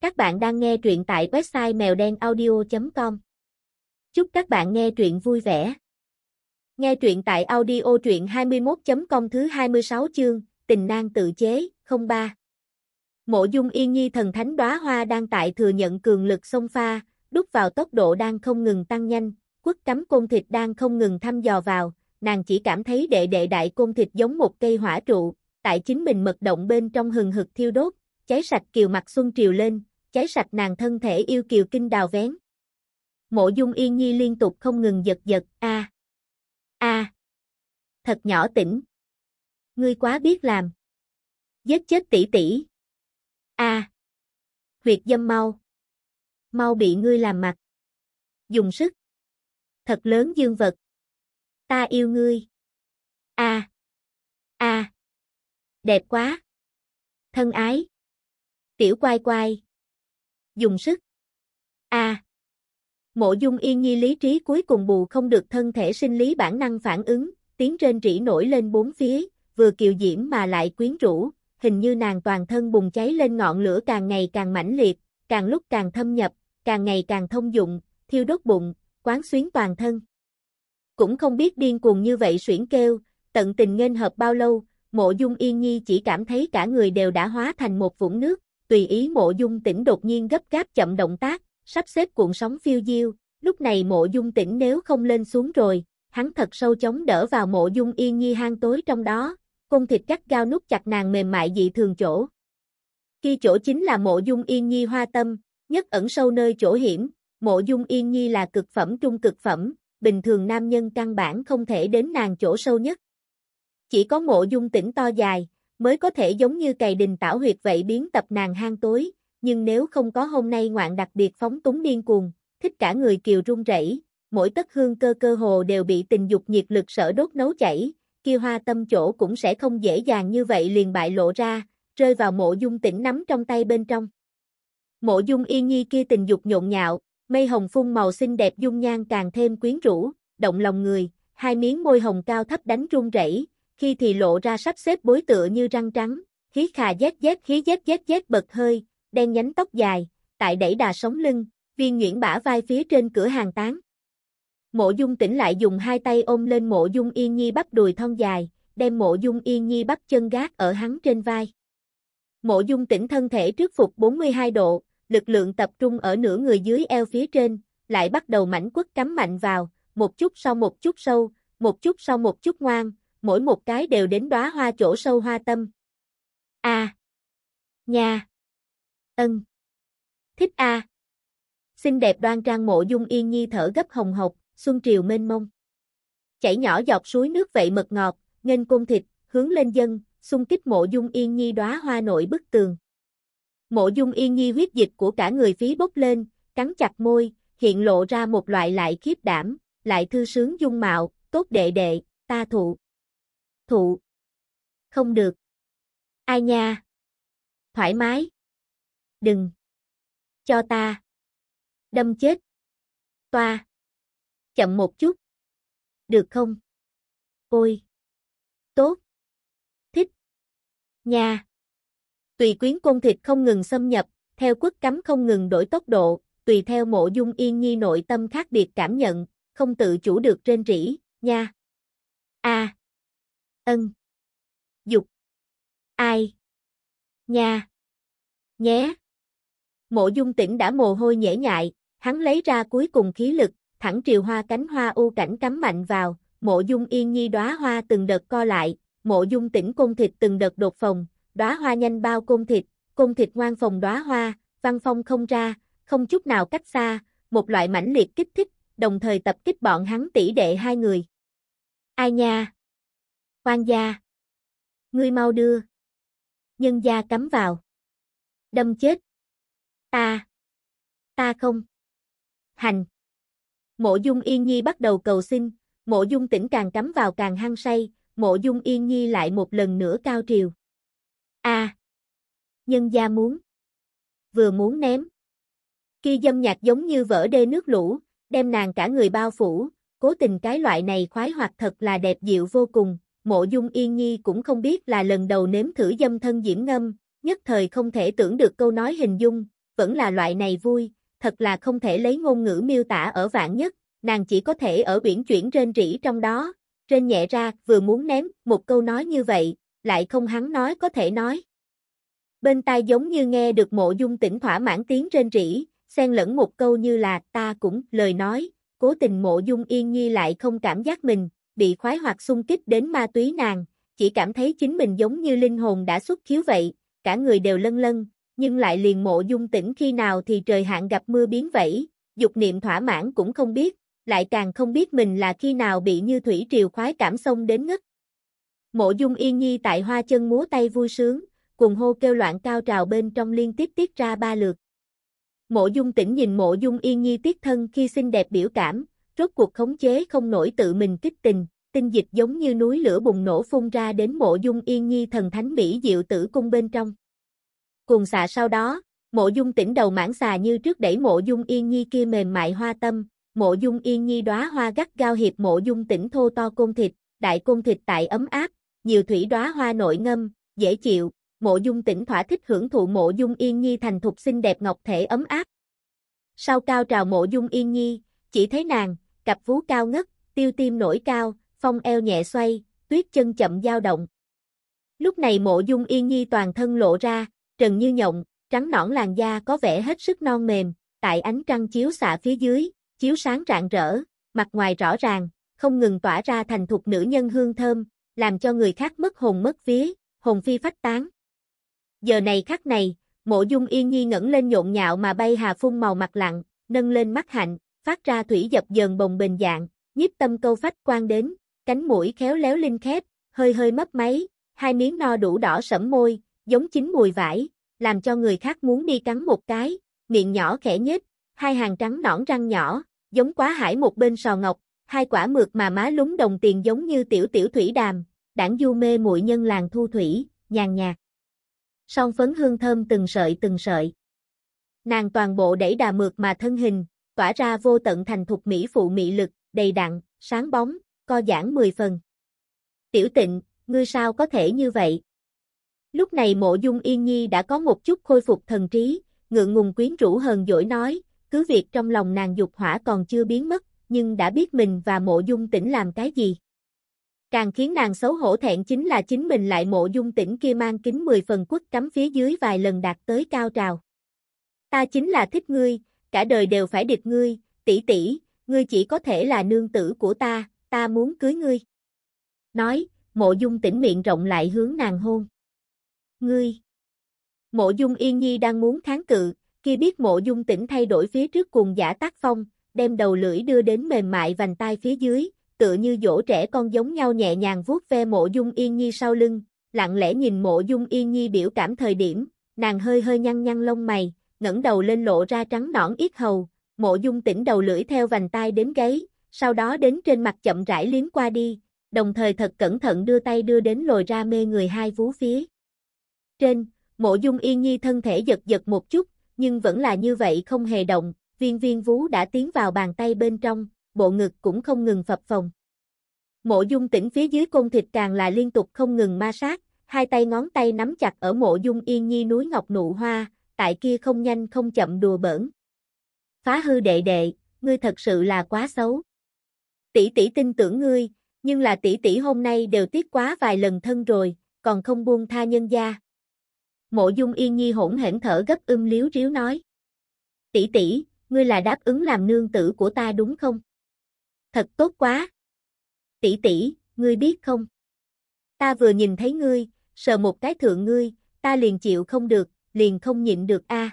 Các bạn đang nghe truyện tại website mèo đen audio.com. Chúc các bạn nghe truyện vui vẻ. Nghe truyện tại audio truyện 21.com thứ 26 chương, tình nan tự chế, 03. Mộ dung yên nhi thần thánh đóa hoa đang tại thừa nhận cường lực sông pha, đúc vào tốc độ đang không ngừng tăng nhanh, quất cắm côn thịt đang không ngừng thăm dò vào, nàng chỉ cảm thấy đệ đệ đại côn thịt giống một cây hỏa trụ, tại chính mình mật động bên trong hừng hực thiêu đốt, cháy sạch kiều mặt xuân triều lên, cháy sạch nàng thân thể yêu kiều kinh đào vén. Mộ dung yên nhi liên tục không ngừng giật giật, a a thật nhỏ tỉnh. Ngươi quá biết làm. Giết chết tỷ tỷ. a huyệt dâm mau. Mau bị ngươi làm mặt. Dùng sức. Thật lớn dương vật. Ta yêu ngươi. a a Đẹp quá. Thân ái. Tiểu quai quai. Dùng sức. A. Mộ dung yên nhi lý trí cuối cùng bù không được thân thể sinh lý bản năng phản ứng, tiếng trên rỉ nổi lên bốn phía, vừa kiều diễm mà lại quyến rũ, hình như nàng toàn thân bùng cháy lên ngọn lửa càng ngày càng mãnh liệt, càng lúc càng thâm nhập, càng ngày càng thông dụng, thiêu đốt bụng, quán xuyến toàn thân. Cũng không biết điên cuồng như vậy xuyển kêu, tận tình nghênh hợp bao lâu, mộ dung yên nhi chỉ cảm thấy cả người đều đã hóa thành một vũng nước, tùy ý mộ dung tỉnh đột nhiên gấp gáp chậm động tác, sắp xếp cuộn sóng phiêu diêu, lúc này mộ dung tỉnh nếu không lên xuống rồi, hắn thật sâu chống đỡ vào mộ dung yên nhi hang tối trong đó, cung thịt cắt gao nút chặt nàng mềm mại dị thường chỗ. Khi chỗ chính là mộ dung yên nhi hoa tâm, nhất ẩn sâu nơi chỗ hiểm, mộ dung yên nhi là cực phẩm trung cực phẩm, bình thường nam nhân căn bản không thể đến nàng chỗ sâu nhất. Chỉ có mộ dung tỉnh to dài, mới có thể giống như cày đình tảo huyệt vậy biến tập nàng hang tối, nhưng nếu không có hôm nay ngoạn đặc biệt phóng túng điên cuồng, thích cả người kiều run rẩy, mỗi tất hương cơ cơ hồ đều bị tình dục nhiệt lực sở đốt nấu chảy, kia hoa tâm chỗ cũng sẽ không dễ dàng như vậy liền bại lộ ra, rơi vào mộ dung tỉnh nắm trong tay bên trong. Mộ dung yên nhi kia tình dục nhộn nhạo, mây hồng phun màu xinh đẹp dung nhan càng thêm quyến rũ, động lòng người, hai miếng môi hồng cao thấp đánh run rẩy, khi thì lộ ra sắp xếp bối tựa như răng trắng, khí khà dét dét khí dét dét dét bật hơi, đen nhánh tóc dài, tại đẩy đà sống lưng, viên nhuyễn bả vai phía trên cửa hàng tán. Mộ dung tỉnh lại dùng hai tay ôm lên mộ dung yên nhi bắp đùi thon dài, đem mộ dung yên nhi bắp chân gác ở hắn trên vai. Mộ dung tỉnh thân thể trước phục 42 độ, lực lượng tập trung ở nửa người dưới eo phía trên, lại bắt đầu mảnh quất cắm mạnh vào, một chút sau một chút sâu, một chút sau một chút ngoan, mỗi một cái đều đến đóa hoa chỗ sâu hoa tâm. A. Nha. Ân. Thích A. Xinh đẹp đoan trang mộ dung yên nhi thở gấp hồng hộc, xuân triều mênh mông. Chảy nhỏ dọc suối nước vậy mật ngọt, nghênh côn thịt, hướng lên dân, xung kích mộ dung yên nhi đóa hoa nội bức tường. Mộ dung yên nhi huyết dịch của cả người phí bốc lên, cắn chặt môi, hiện lộ ra một loại lại khiếp đảm, lại thư sướng dung mạo, tốt đệ đệ, ta thụ. Thụ. Không được. Ai nha. Thoải mái. Đừng. Cho ta. Đâm chết. Toa. Chậm một chút. Được không? Ôi. Tốt. Thích. Nha. Tùy quyến côn thịt không ngừng xâm nhập, theo quất cắm không ngừng đổi tốc độ, tùy theo mộ dung yên nhi nội tâm khác biệt cảm nhận, không tự chủ được trên rỉ, nha. A. Ân. Dục. Ai. Nha. Nhé. Mộ dung tỉnh đã mồ hôi nhễ nhại, hắn lấy ra cuối cùng khí lực, thẳng triều hoa cánh hoa u cảnh cắm mạnh vào, mộ dung yên nhi đóa hoa từng đợt co lại, mộ dung tỉnh côn thịt từng đợt đột phòng, đóa hoa nhanh bao côn thịt, côn thịt ngoan phòng đóa hoa, văn phong không ra, không chút nào cách xa, một loại mãnh liệt kích thích, đồng thời tập kích bọn hắn tỷ đệ hai người. Ai nha? Quan gia. Ngươi mau đưa. Nhân gia cắm vào. Đâm chết. Ta. Ta không. Hành. Mộ dung yên nhi bắt đầu cầu xin, mộ dung tỉnh càng cắm vào càng hăng say, mộ dung yên nhi lại một lần nữa cao triều. A. Nhân gia muốn. Vừa muốn ném. Khi dâm nhạc giống như vỡ đê nước lũ, đem nàng cả người bao phủ, cố tình cái loại này khoái hoạt thật là đẹp dịu vô cùng, mộ dung yên nhi cũng không biết là lần đầu nếm thử dâm thân diễm ngâm, nhất thời không thể tưởng được câu nói hình dung, vẫn là loại này vui, thật là không thể lấy ngôn ngữ miêu tả ở vạn nhất, nàng chỉ có thể ở biển chuyển trên rỉ trong đó, trên nhẹ ra, vừa muốn ném một câu nói như vậy, lại không hắn nói có thể nói. Bên tai giống như nghe được mộ dung tỉnh thỏa mãn tiếng trên rỉ, xen lẫn một câu như là ta cũng, lời nói, cố tình mộ dung yên nhi lại không cảm giác mình, bị khoái hoặc xung kích đến ma túy nàng, chỉ cảm thấy chính mình giống như linh hồn đã xuất khiếu vậy, cả người đều lân lân, nhưng lại liền mộ dung tỉnh khi nào thì trời hạn gặp mưa biến vẫy, dục niệm thỏa mãn cũng không biết, lại càng không biết mình là khi nào bị như thủy triều khoái cảm sông đến ngất. Mộ dung yên nhi tại hoa chân múa tay vui sướng, cùng hô kêu loạn cao trào bên trong liên tiếp tiết ra ba lượt. Mộ dung tỉnh nhìn mộ dung yên nhi tiết thân khi xinh đẹp biểu cảm, rốt cuộc khống chế không nổi tự mình kích tình, tinh dịch giống như núi lửa bùng nổ phun ra đến mộ dung yên nhi thần thánh mỹ diệu tử cung bên trong. Cùng xạ sau đó, mộ dung tỉnh đầu mãn xà như trước đẩy mộ dung yên nhi kia mềm mại hoa tâm, mộ dung yên nhi đóa hoa gắt gao hiệp mộ dung tỉnh thô to côn thịt, đại côn thịt tại ấm áp, nhiều thủy đóa hoa nội ngâm, dễ chịu, mộ dung tỉnh thỏa thích hưởng thụ mộ dung yên nhi thành thục xinh đẹp ngọc thể ấm áp. Sau cao trào mộ dung yên nhi, chỉ thấy nàng, cặp vú cao ngất, tiêu tim nổi cao, phong eo nhẹ xoay, tuyết chân chậm dao động. Lúc này mộ dung yên nhi toàn thân lộ ra, trần như nhộng, trắng nõn làn da có vẻ hết sức non mềm, tại ánh trăng chiếu xạ phía dưới, chiếu sáng rạng rỡ, mặt ngoài rõ ràng, không ngừng tỏa ra thành thục nữ nhân hương thơm, làm cho người khác mất hồn mất vía, hồn phi phách tán. Giờ này khắc này, mộ dung yên nhi ngẩng lên nhộn nhạo mà bay hà phun màu mặt lặng, nâng lên mắt hạnh, phát ra thủy dập dờn bồng bềnh dạng, nhiếp tâm câu phách quan đến, cánh mũi khéo léo linh khép, hơi hơi mấp máy, hai miếng no đủ đỏ sẫm môi, giống chín mùi vải, làm cho người khác muốn đi cắn một cái, miệng nhỏ khẽ nhếch, hai hàng trắng nõn răng nhỏ, giống quá hải một bên sò ngọc, hai quả mượt mà má lúng đồng tiền giống như tiểu tiểu thủy đàm, đảng du mê muội nhân làng thu thủy, nhàn nhạt. Song phấn hương thơm từng sợi từng sợi. Nàng toàn bộ đẩy đà mượt mà thân hình, tỏa ra vô tận thành thục mỹ phụ mỹ lực, đầy đặn, sáng bóng, co giãn mười phần. Tiểu tịnh, ngươi sao có thể như vậy? Lúc này mộ dung yên nhi đã có một chút khôi phục thần trí, ngượng ngùng quyến rũ hờn dỗi nói, cứ việc trong lòng nàng dục hỏa còn chưa biến mất, nhưng đã biết mình và mộ dung tỉnh làm cái gì. Càng khiến nàng xấu hổ thẹn chính là chính mình lại mộ dung tỉnh kia mang kính 10 phần quất cắm phía dưới vài lần đạt tới cao trào. Ta chính là thích ngươi, cả đời đều phải địch ngươi, tỷ tỷ, ngươi chỉ có thể là nương tử của ta, ta muốn cưới ngươi. Nói, mộ dung tỉnh miệng rộng lại hướng nàng hôn. Ngươi. Mộ dung yên nhi đang muốn kháng cự, khi biết mộ dung tỉnh thay đổi phía trước cùng giả tác phong, đem đầu lưỡi đưa đến mềm mại vành tai phía dưới, tựa như dỗ trẻ con giống nhau nhẹ nhàng vuốt ve mộ dung yên nhi sau lưng, lặng lẽ nhìn mộ dung yên nhi biểu cảm thời điểm, nàng hơi hơi nhăn nhăn lông mày, ngẩng đầu lên lộ ra trắng nõn yết hầu, mộ dung tỉnh đầu lưỡi theo vành tai đến gáy, sau đó đến trên mặt chậm rãi liếm qua đi, đồng thời thật cẩn thận đưa tay đưa đến lồi ra mê người hai vú phía. Trên, mộ dung yên nhi thân thể giật giật một chút, nhưng vẫn là như vậy không hề động, viên viên vú đã tiến vào bàn tay bên trong, bộ ngực cũng không ngừng phập phồng. Mộ dung tỉnh phía dưới côn thịt càng là liên tục không ngừng ma sát, hai tay ngón tay nắm chặt ở mộ dung yên nhi núi ngọc nụ hoa, tại kia không nhanh không chậm đùa bỡn. Phá hư đệ đệ, ngươi thật sự là quá xấu. Tỷ tỷ tin tưởng ngươi, nhưng là tỷ tỷ hôm nay đều tiếc quá vài lần thân rồi, còn không buông tha nhân gia. Mộ Dung Yên Nhi hỗn hển thở gấp ưm liếu riếu nói. Tỷ tỷ, ngươi là đáp ứng làm nương tử của ta đúng không? Thật tốt quá. Tỷ tỷ, ngươi biết không? Ta vừa nhìn thấy ngươi, sờ một cái thượng ngươi, ta liền chịu không được, liền không nhịn được a.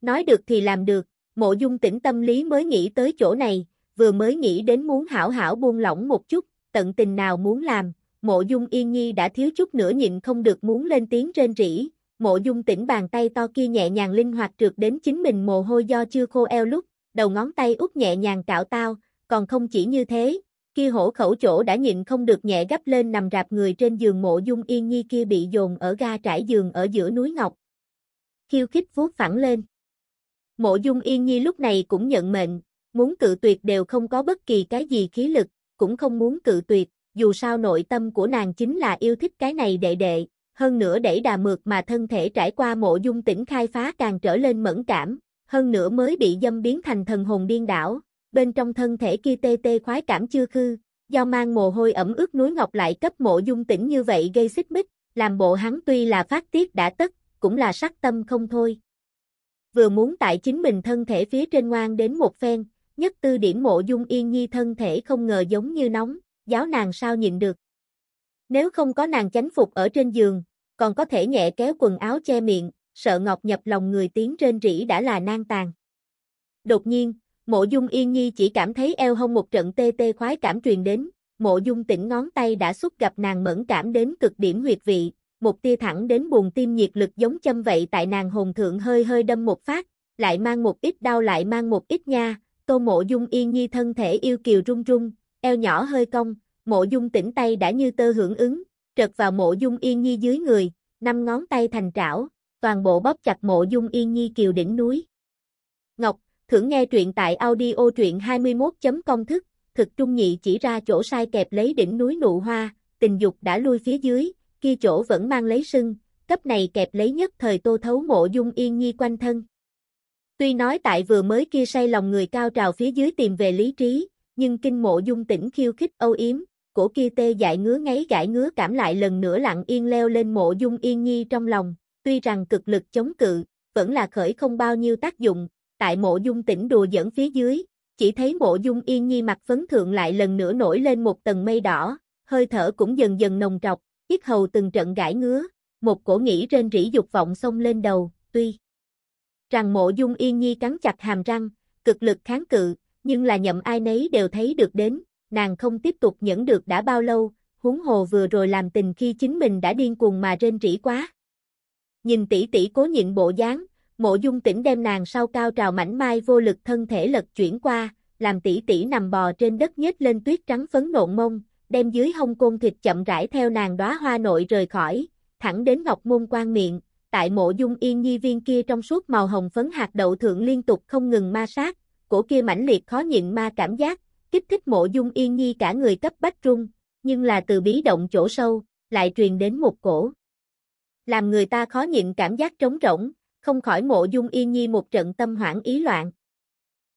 Nói được thì làm được, mộ dung tỉnh tâm lý mới nghĩ tới chỗ này, vừa mới nghĩ đến muốn hảo hảo buông lỏng một chút, tận tình nào muốn làm, mộ dung yên nhi đã thiếu chút nữa nhịn không được muốn lên tiếng trên rỉ, mộ dung tỉnh bàn tay to kia nhẹ nhàng linh hoạt trượt đến chính mình mồ hôi do chưa khô eo lúc, đầu ngón tay út nhẹ nhàng cạo tao, còn không chỉ như thế, kia hổ khẩu chỗ đã nhịn không được nhẹ gấp lên nằm rạp người trên giường mộ dung yên nhi kia bị dồn ở ga trải giường ở giữa núi ngọc. Khiêu khích vuốt phẳng lên. Mộ dung yên nhi lúc này cũng nhận mệnh, muốn cự tuyệt đều không có bất kỳ cái gì khí lực, cũng không muốn cự tuyệt, dù sao nội tâm của nàng chính là yêu thích cái này đệ đệ, hơn nữa đẩy đà mượt mà thân thể trải qua mộ dung tỉnh khai phá càng trở lên mẫn cảm, hơn nữa mới bị dâm biến thành thần hồn điên đảo, bên trong thân thể kia tê tê khoái cảm chưa khư, do mang mồ hôi ẩm ướt núi ngọc lại cấp mộ dung tỉnh như vậy gây xích mích, làm bộ hắn tuy là phát tiết đã tất, cũng là sắc tâm không thôi. Vừa muốn tại chính mình thân thể phía trên ngoan đến một phen, nhất tư điểm mộ dung yên nhi thân thể không ngờ giống như nóng, giáo nàng sao nhịn được. Nếu không có nàng chánh phục ở trên giường, còn có thể nhẹ kéo quần áo che miệng, sợ ngọc nhập lòng người tiếng trên rỉ đã là nan tàn. Đột nhiên, mộ dung yên nhi chỉ cảm thấy eo hông một trận tê tê khoái cảm truyền đến, mộ dung tỉnh ngón tay đã xúc gặp nàng mẫn cảm đến cực điểm huyệt vị, một tia thẳng đến buồn tim nhiệt lực giống châm vậy tại nàng hồn thượng hơi hơi đâm một phát, lại mang một ít đau lại mang một ít nha, tô mộ dung yên nhi thân thể yêu kiều run run, eo nhỏ hơi cong, mộ dung tỉnh tay đã như tơ hưởng ứng, trật vào mộ dung yên nhi dưới người, năm ngón tay thành trảo, toàn bộ bóp chặt mộ dung yên nhi kiều đỉnh núi. Ngọc, thưởng nghe truyện tại audio truyện 21.công thức, thực trung nhị chỉ ra chỗ sai kẹp lấy đỉnh núi nụ hoa, tình dục đã lui phía dưới, kia chỗ vẫn mang lấy sưng, cấp này kẹp lấy nhất thời tô thấu mộ dung yên nhi quanh thân. Tuy nói tại vừa mới kia say lòng người cao trào phía dưới tìm về lý trí, nhưng kinh mộ dung tỉnh khiêu khích âu yếm, cổ kia tê dại ngứa ngáy gãi ngứa cảm lại lần nữa lặng yên leo lên mộ dung yên nhi trong lòng, tuy rằng cực lực chống cự, vẫn là khởi không bao nhiêu tác dụng, tại mộ dung tỉnh đùa dẫn phía dưới, chỉ thấy mộ dung yên nhi mặt phấn thượng lại lần nữa nổi lên một tầng mây đỏ, hơi thở cũng dần dần nồng trọc, yết hầu từng trận gãi ngứa, một cổ nghĩ trên rỉ dục vọng xông lên đầu, tuy rằng mộ dung yên nhi cắn chặt hàm răng, cực lực kháng cự, nhưng là nhậm ai nấy đều thấy được đến, nàng không tiếp tục nhẫn được đã bao lâu, huống hồ vừa rồi làm tình khi chính mình đã điên cuồng mà rên rỉ quá. Nhìn tỷ tỷ cố nhịn bộ dáng, mộ dung tỉnh đem nàng sau cao trào mảnh mai vô lực thân thể lật chuyển qua, làm tỷ tỷ nằm bò trên đất nhếch lên tuyết trắng phấn nộn mông, đem dưới hông côn thịt chậm rãi theo nàng đóa hoa nội rời khỏi, thẳng đến ngọc môn quan miệng, tại mộ dung yên nhi viên kia trong suốt màu hồng phấn hạt đậu thượng liên tục không ngừng ma sát, cổ kia mãnh liệt khó nhịn ma cảm giác, kích thích mộ dung yên nhi cả người cấp bách rung, nhưng là từ bí động chỗ sâu, lại truyền đến một cổ. Làm người ta khó nhịn cảm giác trống rỗng, không khỏi mộ dung yên nhi một trận tâm hoảng ý loạn.